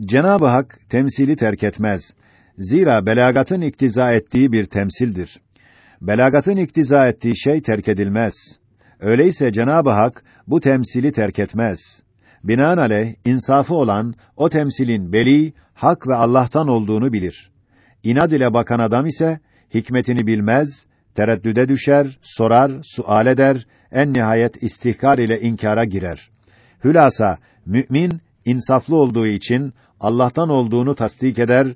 Cenab-ı Hak temsili terk etmez. Zira belagatın iktiza ettiği bir temsildir. Belagatın iktiza ettiği şey terk edilmez. Öyleyse Cenab-ı Hak bu temsili terk etmez. Binaenaleyh insafı olan o temsilin beli, hak ve Allah'tan olduğunu bilir. İnad ile bakan adam ise hikmetini bilmez, tereddüde düşer, sorar, sual eder, en nihayet istihkar ile inkara girer. Hülasa mümin insaflı olduğu için Allah'tan olduğunu tasdik eder,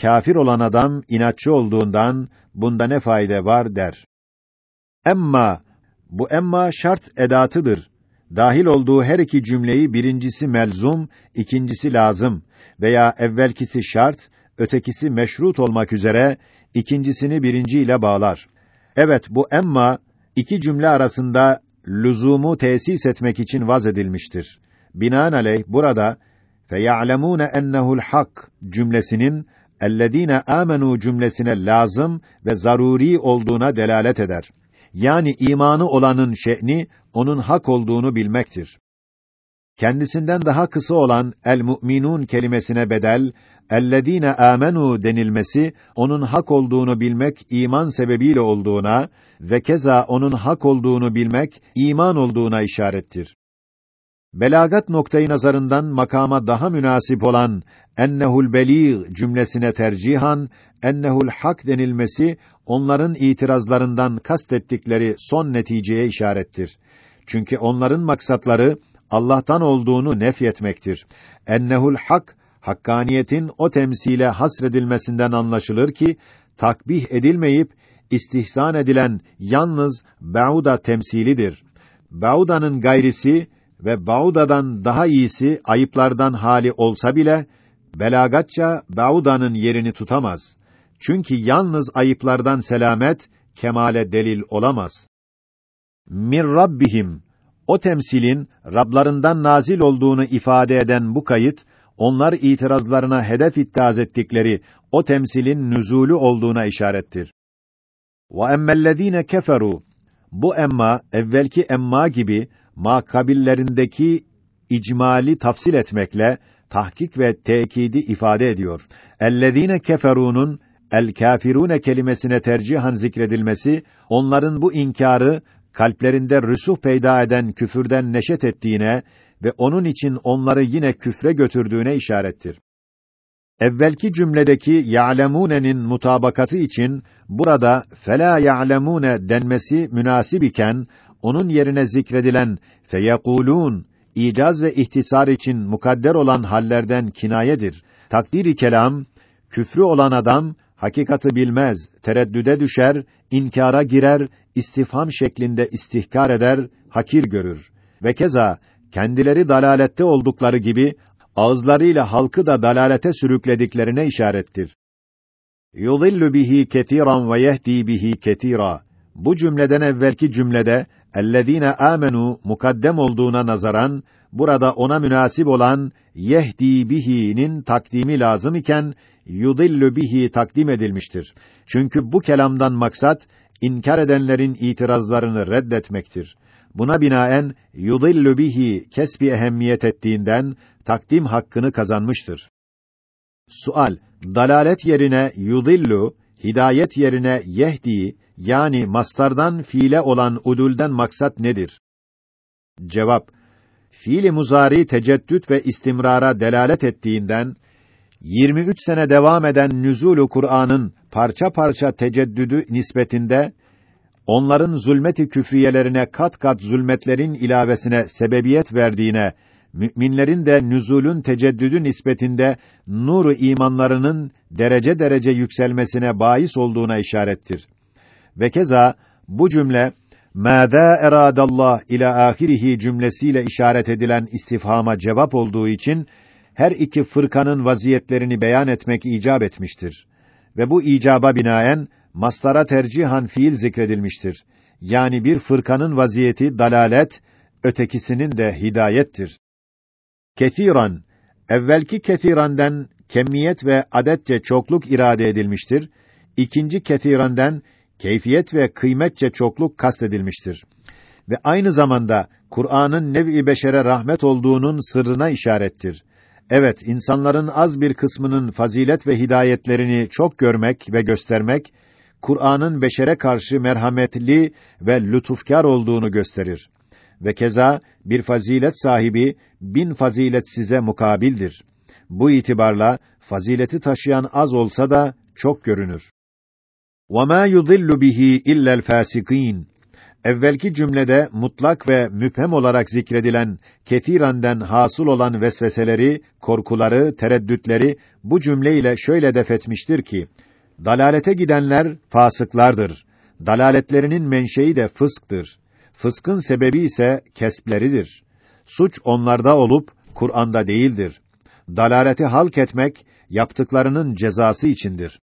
kafir olan adam inatçı olduğundan bunda ne fayda var der. Emma bu emma şart edatıdır. Dahil olduğu her iki cümleyi birincisi melzum, ikincisi lazım veya evvelkisi şart, ötekisi meşrut olmak üzere ikincisini birinci ile bağlar. Evet bu emma iki cümle arasında lüzumu tesis etmek için vaz edilmiştir. Binaenaleyh burada feya'lemûne ennehu'l hak cümlesinin ellezîne âmenû cümlesine lazım ve zaruri olduğuna delalet eder. Yani imanı olanın şe'ni onun hak olduğunu bilmektir. Kendisinden daha kısa olan el mu'minun kelimesine bedel ellezîne âmenû denilmesi onun hak olduğunu bilmek iman sebebiyle olduğuna ve keza onun hak olduğunu bilmek iman olduğuna işarettir. Belagat noktayı nazarından makama daha münasip olan ennehul belîg cümlesine tercihan ennehul hak denilmesi onların itirazlarından kastettikleri son neticeye işarettir. Çünkü onların maksatları Allah'tan olduğunu nefyetmektir. Ennehul hak hakkaniyetin o temsile hasredilmesinden anlaşılır ki takbih edilmeyip istihsan edilen yalnız Bauda temsilidir. Bauda'nın gayrisi ve Bauda'dan daha iyisi ayıplardan hali olsa bile belagatça Bauda'nın yerini tutamaz. Çünkü yalnız ayıplardan selamet kemale delil olamaz. Mir Rabbihim o temsilin Rablarından nazil olduğunu ifade eden bu kayıt onlar itirazlarına hedef ittihaz ettikleri o temsilin nüzulü olduğuna işarettir. Ve emmellezîne keferu bu emma evvelki emma gibi makabillerindeki icmali tafsil etmekle tahkik ve tekidi ifade ediyor. Ellezîne keferûnun el kafirune kelimesine tercihan zikredilmesi onların bu inkarı kalplerinde rüsuh peyda eden küfürden neşet ettiğine ve onun için onları yine küfre götürdüğüne işarettir. Evvelki cümledeki ya'lemûne'nin mutabakatı için burada fela ya'lemûne denmesi münasip iken onun yerine zikredilen feyekulûn icaz ve ihtisar için mukadder olan hallerden kinayedir. Takdiri kelam küfrü olan adam hakikati bilmez, tereddüde düşer, inkara girer, istifham şeklinde istihkar eder, hakir görür. Ve keza kendileri dalalette oldukları gibi ağızlarıyla halkı da dalalete sürüklediklerine işarettir. Yudillu bihi ketiran ve yehdi bihi ketira. Bu cümleden evvelki cümlede ellezine amenu mukaddem olduğuna nazaran burada ona münasip olan yehdi bihi'nin takdimi lazım iken yudillu bihi takdim edilmiştir. Çünkü bu kelamdan maksat inkar edenlerin itirazlarını reddetmektir. Buna binaen yudillu bihi kesbi ehemmiyet ettiğinden takdim hakkını kazanmıştır. Sual: Dalalet yerine yudillu, hidayet yerine yehdi yani mastardan fiile olan udulden maksat nedir? Cevap: Fiili muzari teceddüt ve istimrara delalet ettiğinden 23 sene devam eden nüzulü Kur'an'ın parça parça teceddüdü nispetinde onların zulmeti küfriyelerine kat kat zulmetlerin ilavesine sebebiyet verdiğine müminlerin de nüzulün teceddüdü nispetinde nuru imanlarının derece derece yükselmesine bahis olduğuna işarettir. Ve keza bu cümle "Mâzâ eradallah ila ahirihi" cümlesiyle işaret edilen istifhama cevap olduğu için her iki fırkanın vaziyetlerini beyan etmek icap etmiştir. Ve bu icaba binaen mastara tercihan fiil zikredilmiştir. Yani bir fırkanın vaziyeti dalalet, ötekisinin de hidayettir. Ketiran, evvelki ketirandan kemiyet ve adetçe çokluk irade edilmiştir. İkinci ketirandan keyfiyet ve kıymetçe çokluk kastedilmiştir. Ve aynı zamanda Kur'an'ın nev-i beşere rahmet olduğunun sırrına işarettir. Evet, insanların az bir kısmının fazilet ve hidayetlerini çok görmek ve göstermek, Kur'an'ın beşere karşı merhametli ve lütufkar olduğunu gösterir. Ve keza bir fazilet sahibi bin fazilet size mukabildir. Bu itibarla fazileti taşıyan az olsa da çok görünür. وَمَا يُضِلُّ بِهِ اِلَّا الْفَاسِقِينَ Evvelki cümlede mutlak ve müphem olarak zikredilen ketiranden hasıl olan vesveseleri, korkuları, tereddütleri bu cümleyle şöyle defetmiştir ki dalalete gidenler fasıklardır. Dalaletlerinin menşei de fısktır. Fıskın sebebi ise kespleridir. Suç onlarda olup Kur'an'da değildir. Dalaleti halk etmek yaptıklarının cezası içindir.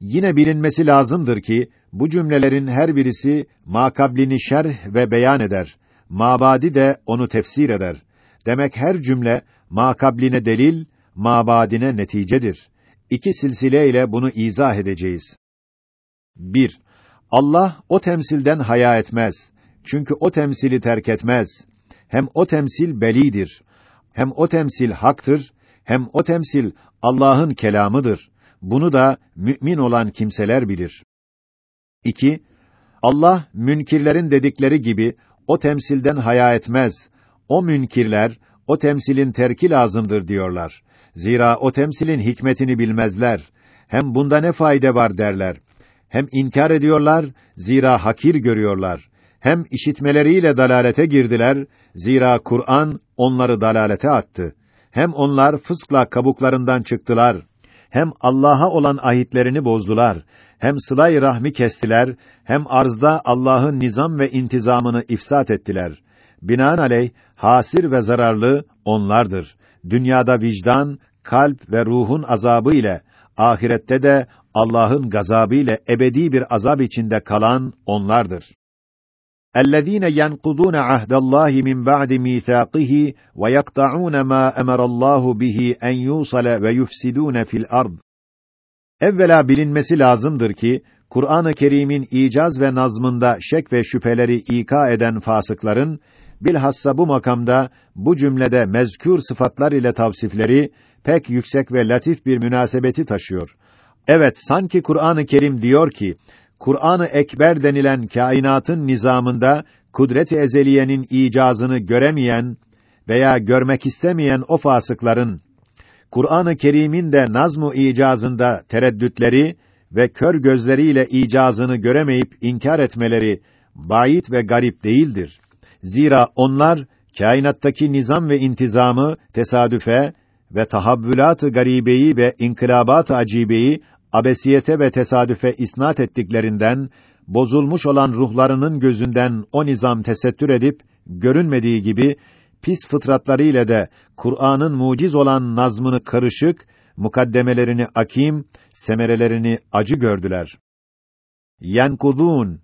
Yine bilinmesi lazımdır ki bu cümlelerin her birisi makablini şerh ve beyan eder. Mabadi de onu tefsir eder. Demek her cümle makabline delil, mabadine neticedir. İki silsile ile bunu izah edeceğiz. 1. Allah o temsilden haya etmez. Çünkü o temsili terk etmez. Hem o temsil belidir. Hem o temsil haktır. Hem o temsil Allah'ın kelamıdır. Bunu da mümin olan kimseler bilir. 2. Allah münkirlerin dedikleri gibi o temsilden haya etmez. O münkirler o temsilin terki lazımdır diyorlar. Zira o temsilin hikmetini bilmezler. Hem bunda ne fayda var derler. Hem inkar ediyorlar, zira hakir görüyorlar. Hem işitmeleriyle dalalete girdiler, zira Kur'an onları dalalete attı. Hem onlar fıskla kabuklarından çıktılar. Hem Allah'a olan ahitlerini bozdular. Hem sılay rahmi kestiler, hem arzda Allah'ın nizam ve intizamını ifsat ettiler. Binaenaleyh hasir ve zararlı onlardır. Dünyada vicdan, kalp ve ruhun azabı ile ahirette de Allah'ın gazabı ile ebedi bir azap içinde kalan onlardır. اَلَّذ۪ينَ يَنْقُضُونَ عَهْدَ اللّٰهِ مِنْ بَعْدِ مِيثَاقِهِ وَيَقْطَعُونَ مَا أَمَرَ اللّٰهُ بِهِ اَنْ يُوصَلَ وَيُفْسِدُونَ فِي الْأَرْضِ Evvela bilinmesi lazımdır ki, Kur'an-ı Kerim'in icaz ve nazmında şek ve şüpheleri ika eden fasıkların, bilhassa bu makamda, bu cümlede mezkür sıfatlar ile tavsifleri, pek yüksek ve latif bir münasebeti taşıyor. Evet, sanki Kur'an-ı Kerim diyor ki, Kur'an-ı Ekber denilen kainatın nizamında kudret-i ezeliyenin icazını göremeyen veya görmek istemeyen o fasıkların Kur'an-ı Kerim'in de nazmu icazında tereddütleri ve kör gözleriyle icazını göremeyip inkar etmeleri bayit ve garip değildir. Zira onlar kainattaki nizam ve intizamı tesadüfe ve tahavvülat-ı garibeyi ve inkılabat-ı acibeyi abesiyete ve tesadüfe isnat ettiklerinden bozulmuş olan ruhlarının gözünden o nizam tesettür edip görünmediği gibi pis fıtratları ile de Kur'an'ın muciz olan nazmını karışık, mukaddemelerini akim, semerelerini acı gördüler. Yenkudun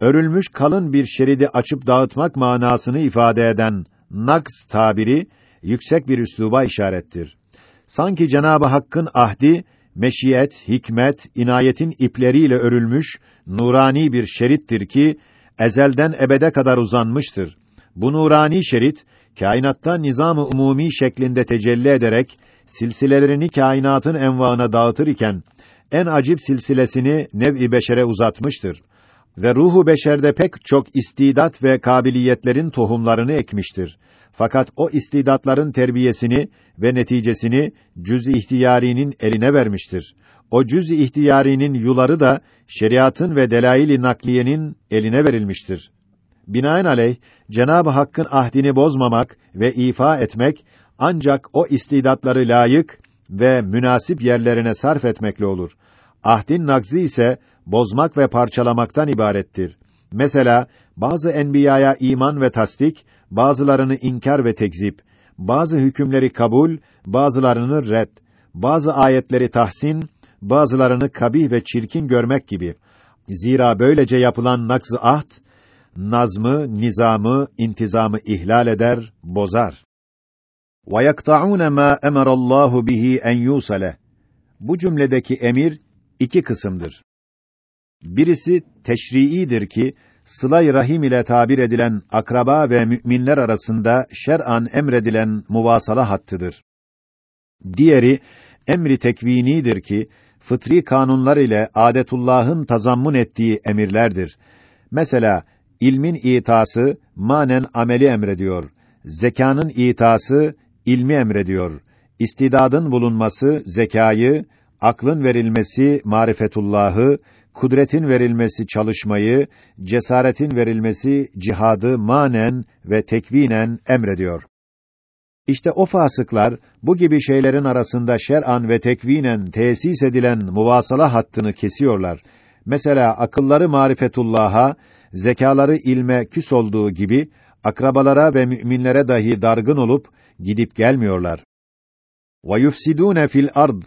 örülmüş kalın bir şeridi açıp dağıtmak manasını ifade eden naks tabiri yüksek bir üsluba işarettir. Sanki Cenabı Hakk'ın ahdi meşiyet, hikmet, inayetin ipleriyle örülmüş nurani bir şerittir ki ezelden ebede kadar uzanmıştır. Bu nurani şerit kainatta nizam-ı umumi şeklinde tecelli ederek silsilelerini kainatın envaına dağıtır iken en acip silsilesini nev-i beşere uzatmıştır ve ruhu beşerde pek çok istidat ve kabiliyetlerin tohumlarını ekmiştir. Fakat o istidatların terbiyesini ve neticesini cüz-i ihtiyarinin eline vermiştir. O cüz-i ihtiyarinin yuları da şeriatın ve delail-i nakliyenin eline verilmiştir. Binaenaleyh Cenab-ı Hakk'ın ahdini bozmamak ve ifa etmek ancak o istidatları layık ve münasip yerlerine sarf etmekle olur. Ahdin nakzi ise bozmak ve parçalamaktan ibarettir. Mesela bazı enbiyaya iman ve tasdik, bazılarını inkar ve tekzip, bazı hükümleri kabul, bazılarını red, bazı ayetleri tahsin, bazılarını kabih ve çirkin görmek gibi. Zira böylece yapılan nakz-ı ahd, nazmı, nizamı, intizamı ihlal eder, bozar. وَيَقْطَعُونَ مَا اَمَرَ اللّٰهُ بِهِ اَنْ يُوصَلَ Bu cümledeki emir iki kısımdır. Birisi teşri'idir ki sıla-i rahim ile tabir edilen akraba ve müminler arasında şer'an emredilen muvasala hattıdır. Diğeri emri tekvinidir ki fıtri kanunlar ile adetullah'ın tazammun ettiği emirlerdir. Mesela ilmin itası manen ameli emrediyor. Zekanın itası ilmi emrediyor. İstidadın bulunması zekayı, aklın verilmesi marifetullahı, kudretin verilmesi çalışmayı, cesaretin verilmesi cihadı manen ve tekvinen emrediyor. İşte o fasıklar bu gibi şeylerin arasında şer'an ve tekvinen tesis edilen muvasala hattını kesiyorlar. Mesela akılları marifetullah'a, zekaları ilme küs olduğu gibi akrabalara ve müminlere dahi dargın olup gidip gelmiyorlar. Ve yufsidûne fil ard.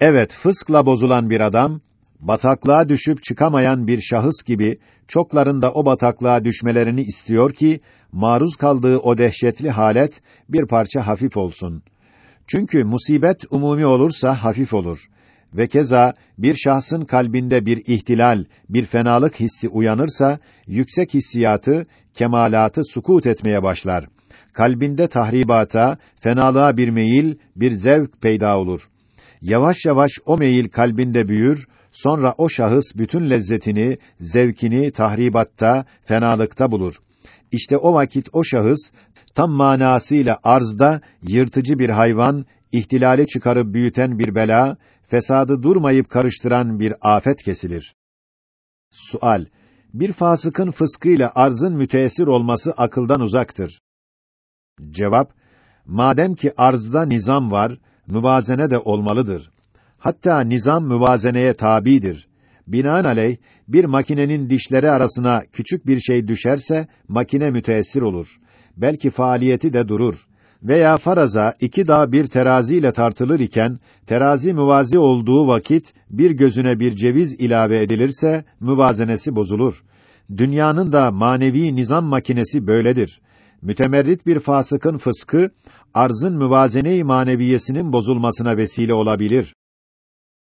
Evet, fıskla bozulan bir adam bataklığa düşüp çıkamayan bir şahıs gibi çoklarında o bataklığa düşmelerini istiyor ki maruz kaldığı o dehşetli halet bir parça hafif olsun. Çünkü musibet umumi olursa hafif olur ve keza bir şahsın kalbinde bir ihtilal, bir fenalık hissi uyanırsa yüksek hissiyatı, kemalatı sukut etmeye başlar. Kalbinde tahribata, fenalığa bir meyil, bir zevk peyda olur. Yavaş yavaş o meyil kalbinde büyür, sonra o şahıs bütün lezzetini, zevkini tahribatta, fenalıkta bulur. İşte o vakit o şahıs tam manasıyla arzda yırtıcı bir hayvan, ihtilali çıkarıp büyüten bir bela, fesadı durmayıp karıştıran bir afet kesilir. Sual: Bir fasıkın fıskıyla arzın müteessir olması akıldan uzaktır. Cevap: Madem ki arzda nizam var, müvazene de olmalıdır. Hatta nizam müvazeneye tabidir. Binaenaleyh bir makinenin dişleri arasına küçük bir şey düşerse makine müteessir olur. Belki faaliyeti de durur. Veya faraza iki dağ bir terazi ile tartılır iken terazi müvazi olduğu vakit bir gözüne bir ceviz ilave edilirse müvazenesi bozulur. Dünyanın da manevi nizam makinesi böyledir. Mütemerrit bir fasıkın fıskı arzın müvazene-i maneviyesinin bozulmasına vesile olabilir.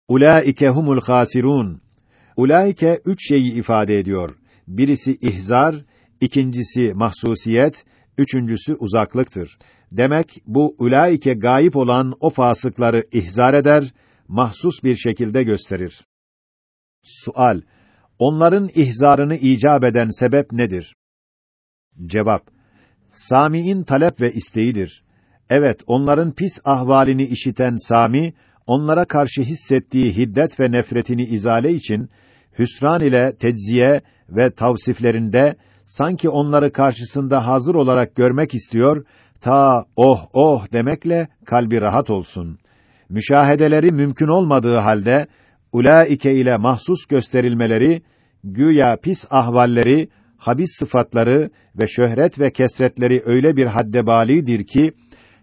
Ulaike humul hasirun. Ulaike üç şeyi ifade ediyor. Birisi ihzar, ikincisi mahsusiyet, üçüncüsü uzaklıktır. Demek bu ulaike gayip olan o fasıkları ihzar eder, mahsus bir şekilde gösterir. Sual: Onların ihzarını icap eden sebep nedir? Cevap: Sami'in talep ve isteğidir. Evet, onların pis ahvalini işiten Sami, onlara karşı hissettiği hiddet ve nefretini izale için hüsran ile tecziye ve tavsiflerinde sanki onları karşısında hazır olarak görmek istiyor, ta oh oh demekle kalbi rahat olsun. Müşahedeleri mümkün olmadığı halde ulaike ile mahsus gösterilmeleri güya pis ahvalleri, habis sıfatları ve şöhret ve kesretleri öyle bir hadde balidir ki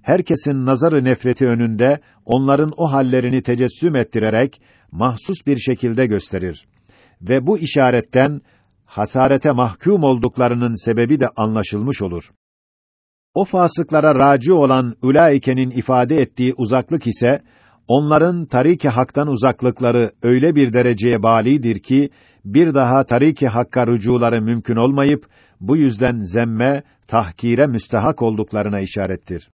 herkesin nazarı nefreti önünde onların o hallerini tecessüm ettirerek mahsus bir şekilde gösterir. Ve bu işaretten hasarete mahkum olduklarının sebebi de anlaşılmış olur. O fasıklara raci olan ulaikenin ifade ettiği uzaklık ise onların tariki haktan uzaklıkları öyle bir dereceye balidir ki bir daha tariki hakka rücuları mümkün olmayıp bu yüzden zemme, tahkire müstehak olduklarına işarettir.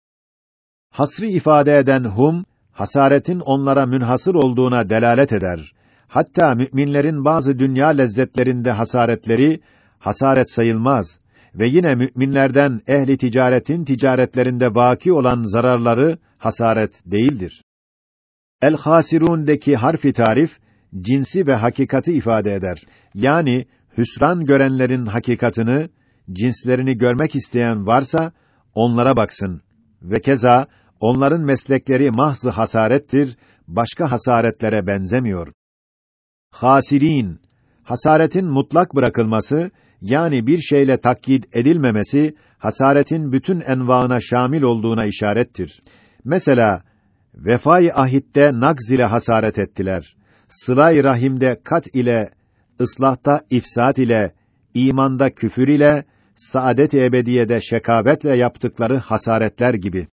Hasrı ifade eden hum, hasaretin onlara münhasır olduğuna delalet eder. Hatta müminlerin bazı dünya lezzetlerinde hasaretleri hasaret sayılmaz ve yine müminlerden ehli ticaretin ticaretlerinde vaki olan zararları hasaret değildir. El hasirundaki harfi tarif cinsi ve hakikati ifade eder. Yani hüsran görenlerin hakikatını, cinslerini görmek isteyen varsa onlara baksın ve keza onların meslekleri mahzı hasarettir, başka hasaretlere benzemiyor. Hasirin, hasaretin mutlak bırakılması, yani bir şeyle takkid edilmemesi, hasaretin bütün envaına şamil olduğuna işarettir. Mesela, vefai ahitte nakz ile hasaret ettiler. Sıla-i rahimde kat ile, ıslahta ifsat ile, imanda küfür ile, saadet-i ebediyede şekavetle yaptıkları hasaretler gibi.